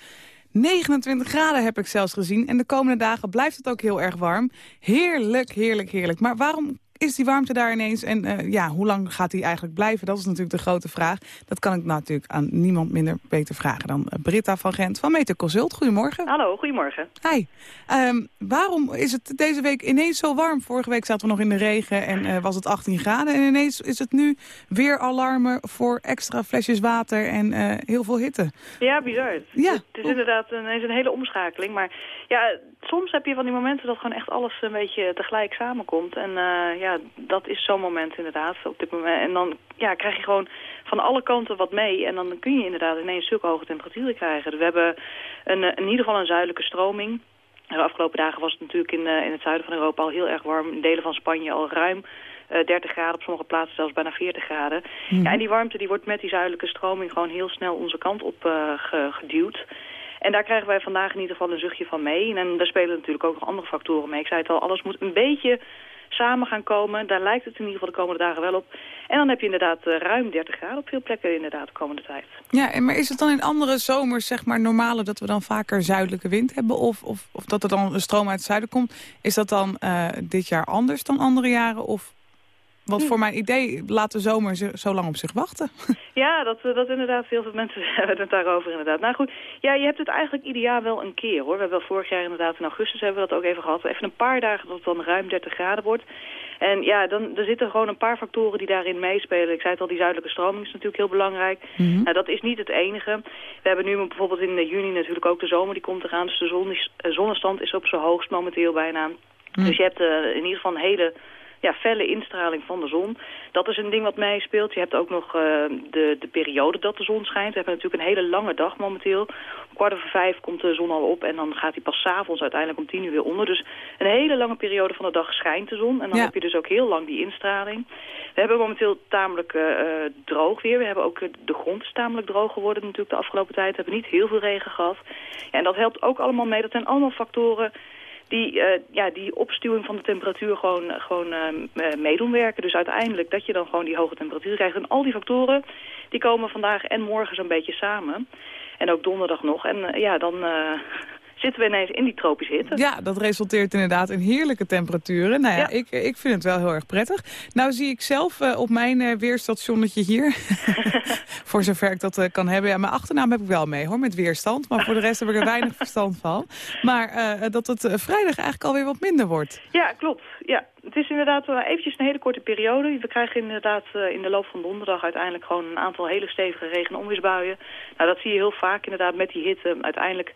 29 graden heb ik zelfs gezien. En de komende dagen blijft het ook heel erg warm. Heerlijk, heerlijk, heerlijk. Maar waarom is die warmte daar ineens? En eh, ja, hoe lang gaat die eigenlijk blijven? Dat is natuurlijk de grote vraag. Dat kan ik natuurlijk aan niemand minder beter vragen dan eh, Britta van Gent van Meter Consult. Goedemorgen. Hallo, goedemorgen. Hi. Ehm, waarom is het deze week ineens zo warm? Vorige week zaten we nog in de regen en eh, was het 18 graden. En ineens is het nu weer alarmen voor extra flesjes water en heel veel hitte. Ja, bizar. Ja. Het is inderdaad een, is een hele omschakeling. Maar ja, soms heb je van die momenten dat gewoon echt alles een beetje tegelijk samenkomt. En eh, ja, dat is zo'n moment inderdaad op dit moment. En dan ja, krijg je gewoon van alle kanten wat mee. En dan kun je inderdaad ineens zulke hoge temperaturen krijgen. We hebben een, eh, in ieder geval een zuidelijke stroming. De afgelopen dagen was het natuurlijk in, eh, in het zuiden van Europa al heel erg warm. In delen van Spanje al ruim eh, 30 graden, op sommige plaatsen zelfs bijna 40 graden. Ja, en die warmte die wordt met die zuidelijke stroming gewoon heel snel onze kant op eh, ge- geduwd. En daar krijgen wij vandaag in ieder geval een zuchtje van mee. En daar spelen natuurlijk ook nog andere factoren mee. Ik zei het al, alles moet een beetje samen gaan komen. Daar lijkt het in ieder geval de komende dagen wel op. En dan heb je inderdaad eh, ruim 30 graden op veel plekken inderdaad de komende tijd. Ja, maar is het dan in andere zomers zeg maar normaler dat we dan vaker zuidelijke wind hebben? Of, of, of dat er dan een stroom uit het zuiden komt? Is dat dan eh, dit jaar anders dan andere jaren? Of Want voor mijn idee laat de zomer zo- lang op zich wachten. *laughs* Ja, dat, eh, dat inderdaad. Heel veel mensen *laughs* hebben het daarover inderdaad. Nou goed, ja, je hebt het eigenlijk ieder jaar wel een keer hoor. We hebben wel vorig jaar inderdaad in augustus hebben we dat ook even gehad. Even een paar dagen dat het dan ruim 30 graden wordt. En ja, dan, er zitten gewoon een paar factoren die daarin meespelen. Ik zei het al, die zuidelijke stroming is natuurlijk heel belangrijk. Nou, dat is niet het enige. We hebben nu bijvoorbeeld in eh, juni natuurlijk ook de zomer, die komt eraan. Dus de zon is, eh, zonnestand is op zijn hoogst momenteel bijna. Dus je hebt in ieder geval een hele ja, felle instraling van de zon. Dat is een ding wat meespeelt. Je hebt ook nog eh, de, de periode dat de zon schijnt. We hebben natuurlijk een hele lange dag momenteel. Om kwart over vijf komt de zon al op en dan gaat hij pas 's avonds uiteindelijk om tien uur weer onder. Dus een hele lange periode van de dag schijnt de zon. En dan Ja. heb je dus ook heel lang die instraling. We hebben momenteel tamelijk eh, eh, droog weer. We hebben ook de grond is tamelijk droog geworden natuurlijk de afgelopen tijd. We hebben niet heel veel regen gehad. Ja, en dat helpt ook allemaal mee. Dat zijn allemaal factoren die, eh, ja, die opstuwing van de temperatuur gewoon, gewoon eh, eh, meedoen werken. Dus uiteindelijk dat je dan gewoon die hoge temperatuur krijgt. En al die factoren die komen vandaag en morgen zo'n beetje samen. En ook donderdag nog. En eh, ja, dan eh, zitten we ineens in die tropische hitte. Ja, dat resulteert inderdaad in heerlijke temperaturen. Nou ja, Ja. Ik, ik vind het wel heel erg prettig. Nou zie ik zelf eh, op mijn eh, weerstationnetje hier, *laughs* voor zover ik dat eh, kan hebben. Ja, mijn achternaam heb ik wel mee hoor, met weerstand. Maar voor de rest heb ik er weinig *laughs* verstand van. Maar dat het vrijdag eigenlijk alweer wat minder wordt. Ja, klopt. Ja, het is inderdaad wel eventjes een hele korte periode. We krijgen inderdaad in de loop van donderdag uiteindelijk gewoon een aantal hele stevige regen- en onweersbuien. Nou, dat zie je heel vaak inderdaad met die hitte. Uiteindelijk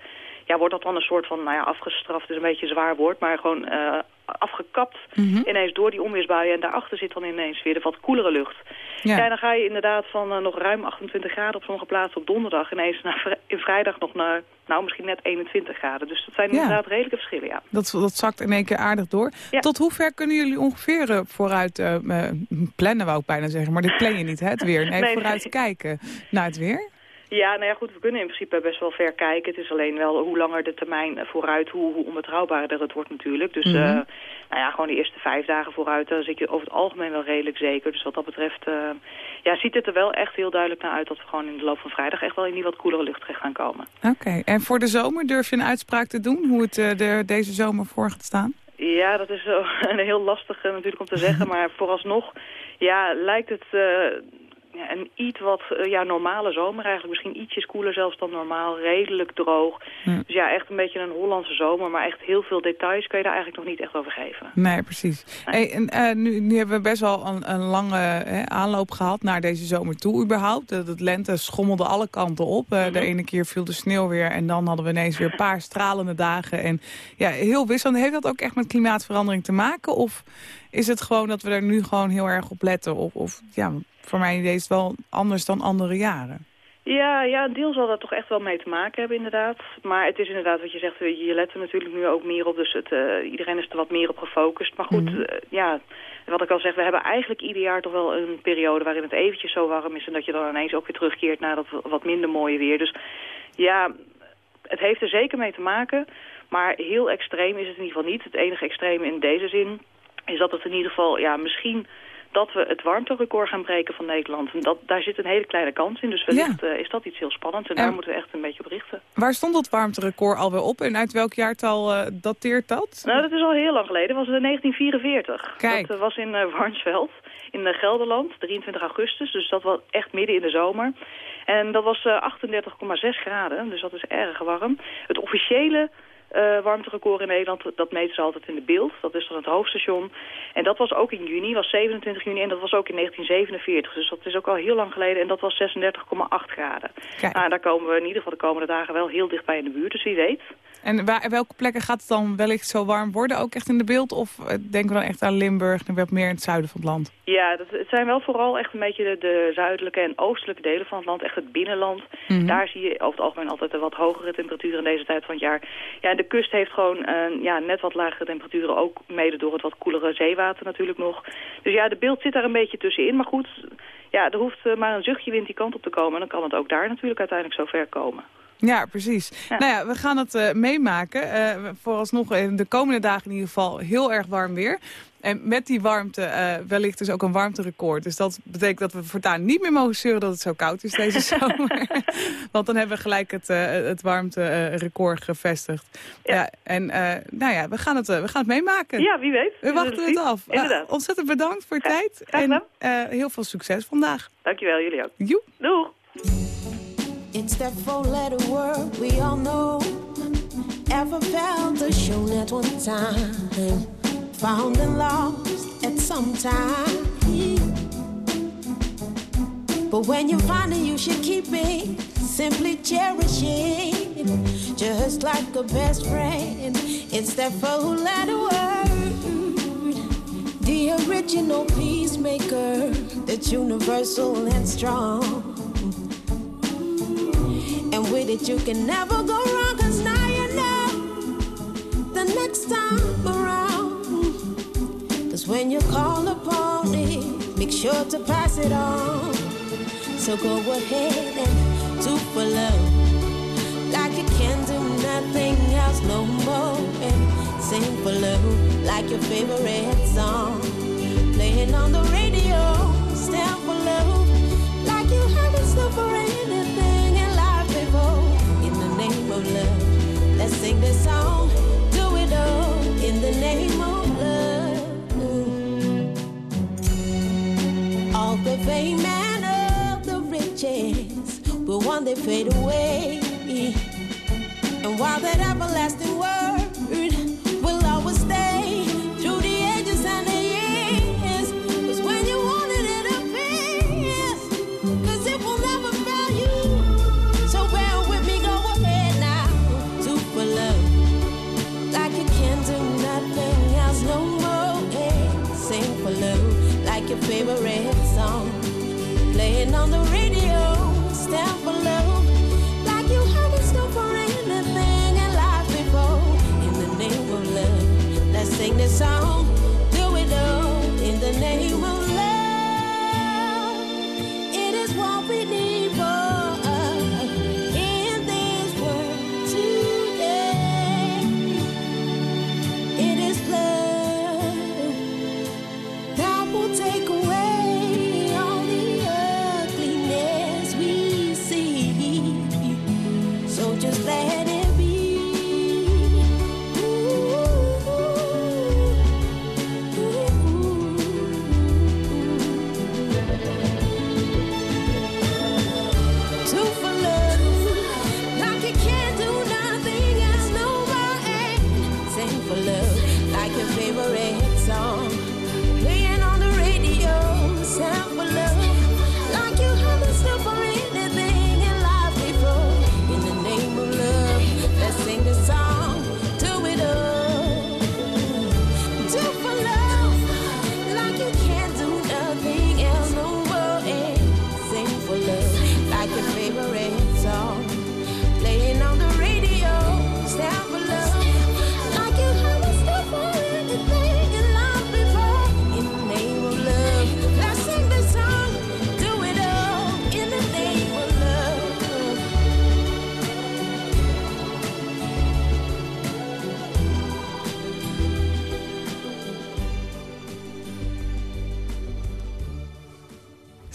ja, wordt dat dan een soort van, nou ja, afgestraft is een beetje een zwaar woord, maar gewoon eh, afgekapt ineens door die onweersbuien. En daarachter zit dan ineens weer de wat koelere lucht. Ja. Ja, en dan ga je inderdaad van eh, nog ruim 28 graden op sommige plaatsen op donderdag ineens naar in vrijdag nog naar, nou misschien net 21 graden. Dus dat zijn Ja. inderdaad redelijke verschillen, ja. Dat, dat zakt in één keer aardig door. Ja. Tot hoe ver kunnen jullie ongeveer eh, vooruit plannen, wou ik bijna zeggen. Maar dit plan je niet, hè, het weer. Nee, Nee, vooruit nee. kijken naar het weer. Ja, nou ja, goed, we kunnen in principe best wel ver kijken. Het is alleen wel hoe langer de termijn vooruit, hoe, hoe onbetrouwbaarder het wordt natuurlijk. Dus, Mhm. eh, nou ja, gewoon de eerste vijf dagen vooruit, daar zit je over het algemeen wel redelijk zeker. Dus wat dat betreft, eh, ja, ziet het er wel echt heel duidelijk naar uit dat we gewoon in de loop van vrijdag echt wel in die wat koelere lucht terecht gaan komen. Oké, en voor de zomer durf je een uitspraak te doen hoe het eh, er deze zomer voor gaat staan? Ja, dat is *laughs* een heel lastig natuurlijk om te zeggen, *laughs* maar vooralsnog, ja, lijkt het... ja, een iets wat eh, ja, normale zomer eigenlijk. Misschien ietsjes koeler zelfs dan normaal. Redelijk droog. Hm. Dus ja, echt een beetje een Hollandse zomer. Maar echt heel veel details kun je daar eigenlijk nog niet echt over geven. Nee, precies. Hey, en, eh, nu, nu hebben we best wel een, een lange hè, aanloop gehad naar deze zomer toe überhaupt. De, de lente schommelde alle kanten op. Eh, De ene keer viel de sneeuw weer en dan hadden we ineens weer een paar *laughs* stralende dagen. En ja, heel wisselend. Heeft dat ook echt met klimaatverandering te maken? Of is het gewoon dat we er nu gewoon heel erg op letten? Of, of ja, voor mijn idee is het wel anders dan andere jaren. Ja, ja, een deel zal daar toch echt wel mee te maken hebben inderdaad. Maar het is inderdaad wat je zegt, je let er natuurlijk nu ook meer op. Dus het, eh, iedereen is er wat meer op gefocust. Maar goed, Mhm. eh, ja, wat ik al zeg, we hebben eigenlijk ieder jaar toch wel een periode waarin het eventjes zo warm is. En dat je dan ineens ook weer terugkeert naar dat wat minder mooie weer. Dus ja, het heeft er zeker mee te maken. Maar heel extreem is het in ieder geval niet. Het enige extreme in deze zin is dat het in ieder geval, ja, misschien dat we het warmterecord gaan breken van Nederland. En dat, daar zit een hele kleine kans in. Dus wellicht eh, is dat iets heel spannends. En En- daar moeten we echt een beetje op richten. Waar stond dat warmterecord alweer op en uit welk jaartal eh, dateert dat? Nou, dat is al heel lang geleden. Dat was in 1944. Kijk. Dat eh, was in Warnsveld, in Gelderland, 23 augustus. Dus dat was echt midden in de zomer. En dat was eh, 38,6 graden, dus dat is erg warm. Het officiële eh, warmterecord in Nederland, dat meten ze altijd in de beeld. Dat is dan het hoofdstation. En dat was ook in juni, was 27 juni en dat was ook in 1947. Dus dat is ook al heel lang geleden en dat was 36,8 graden. Kijk. Nou, daar komen we in ieder geval de komende dagen wel heel dichtbij in de buurt, dus wie weet. En waar, welke plekken gaat het dan wellicht zo warm worden? Ook echt in de beeld? Of eh, denken we dan echt aan Limburg en wat meer in het zuiden van het land? Ja, dat, het zijn wel vooral echt een beetje de, de zuidelijke en oostelijke delen van het land. Echt het binnenland. Mhm. Daar zie je over het algemeen altijd een wat hogere temperaturen in deze tijd van het jaar. Ja, de kust heeft gewoon eh, ja, net wat lagere temperaturen. Ook mede door het wat koelere zeewater natuurlijk nog. Dus ja, de beeld zit daar een beetje tussenin. Maar goed, ja, er hoeft eh, maar een zuchtje wind die kant op te komen. En dan kan het ook daar natuurlijk uiteindelijk zo ver komen. Ja, precies. Nou ja, we gaan het eh, meemaken. Vooralsnog in de komende dagen in ieder geval heel erg warm weer. En met die warmte eh, wellicht dus ook een warmterecord. Dus dat betekent dat we voortaan niet meer mogen zeuren dat het zo koud is deze *laughs* zomer. *laughs* Want dan hebben we gelijk het, uh, het warmterecord gevestigd. Ja. en uh, nou ja, we gaan, het, we gaan het meemaken. Ja, wie weet. We wachten het af. Inderdaad. ontzettend bedankt voor je tijd. Graag en heel veel succes vandaag. Dankjewel, jullie ook. Joep. Doeg. It's that four-letter word we all know. Ever felt show at one time. Found and lost at some time. But when you find it, you should keep it. Simply cherish it. Just like a best friend. It's that four-letter word. The original peacemaker. That's universal and strong. And with it you can never go wrong Cause now you know The next time around when you call upon it Make sure to pass it on. So go ahead and do for love. Like you can do nothing else no more. And sing for love Like your favorite song. Playing on the radio Stand for love will one day fade away. And while that everlasting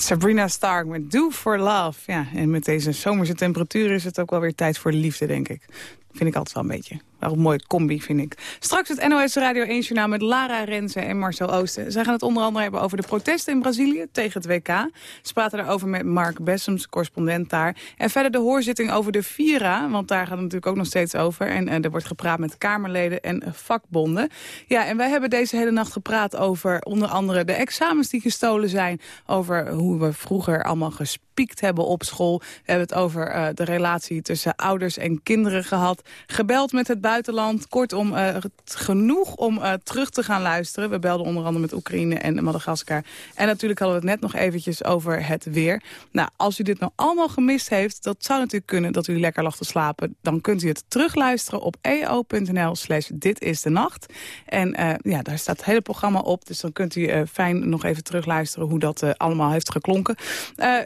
Sabrina Stark met Do for Love. Ja, en met deze zomerse temperatuur is het ook wel weer tijd voor de liefde, denk ik. Vind ik altijd wel een beetje. Een mooie combi, vind ik. Straks het NOS Radio 1 Journaal met Lara Renze en Marcel Oosten. Zij gaan het onder andere hebben over de protesten in Brazilië tegen het WK. Ze praten daarover met Mark Bessems, correspondent daar. En verder de hoorzitting over de Vira, want daar gaat het natuurlijk ook nog steeds over. En, en er wordt gepraat met Kamerleden en eh, vakbonden. Ja, en wij hebben deze hele nacht gepraat over onder andere de examens die gestolen zijn. Over hoe we vroeger allemaal gespiekt hebben op school. We hebben het over uh, de relatie tussen ouders en kinderen gehad. Gebeld met het buitenland buitenland. Kortom, eh, genoeg om eh, terug te gaan luisteren. We belden onder andere met Oekraïne en Madagaskar. En natuurlijk hadden we het net nog eventjes over het weer. Nou, als u dit nou allemaal gemist heeft, dat zou natuurlijk kunnen dat u lekker lag te slapen. Dan kunt u het terugluisteren op eo.nl slash dit is de nacht. En eh, ja, daar staat het hele programma op. Dus dan kunt u fijn nog even terugluisteren hoe dat allemaal heeft geklonken.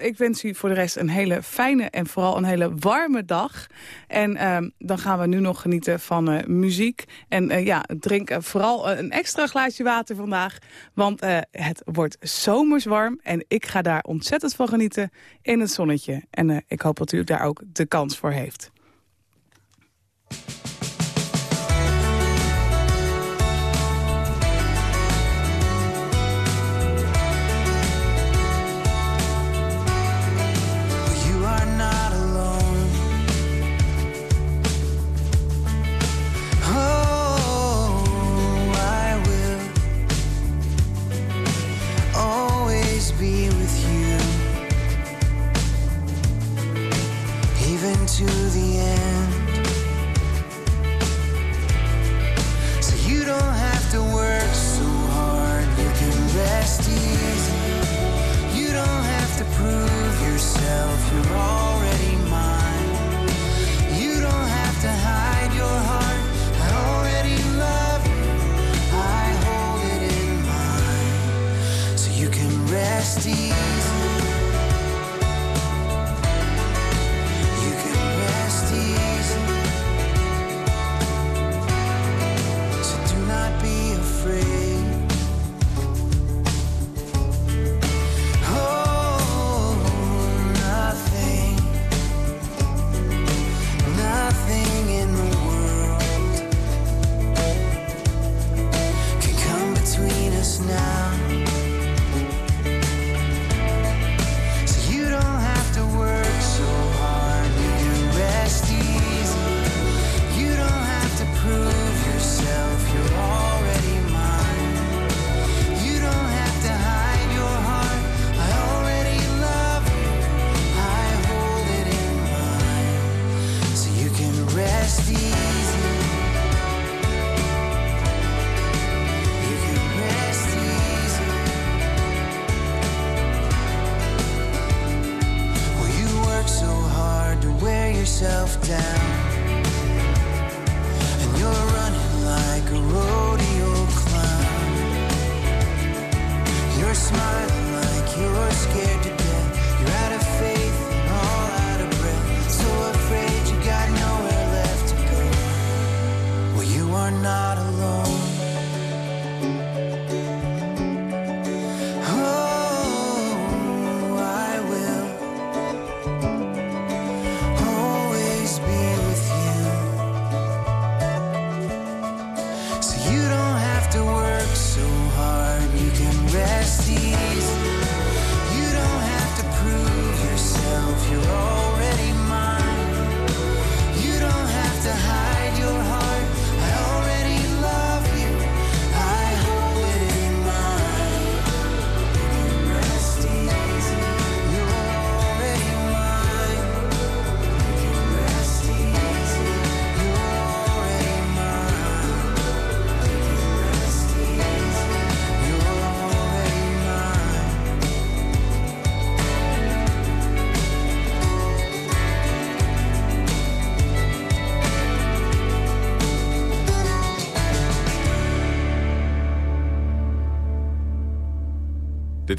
ik wens u voor de rest een hele fijne en vooral een hele warme dag. En ehm, dan gaan we nu nog genieten van eh, muziek. En eh, ja, drink eh, vooral een extra glaasje water vandaag. Want het wordt zomers warm en ik ga daar ontzettend van genieten in het zonnetje. En ik hoop dat u daar ook de kans voor heeft. to the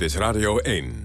Dit is Radio 1.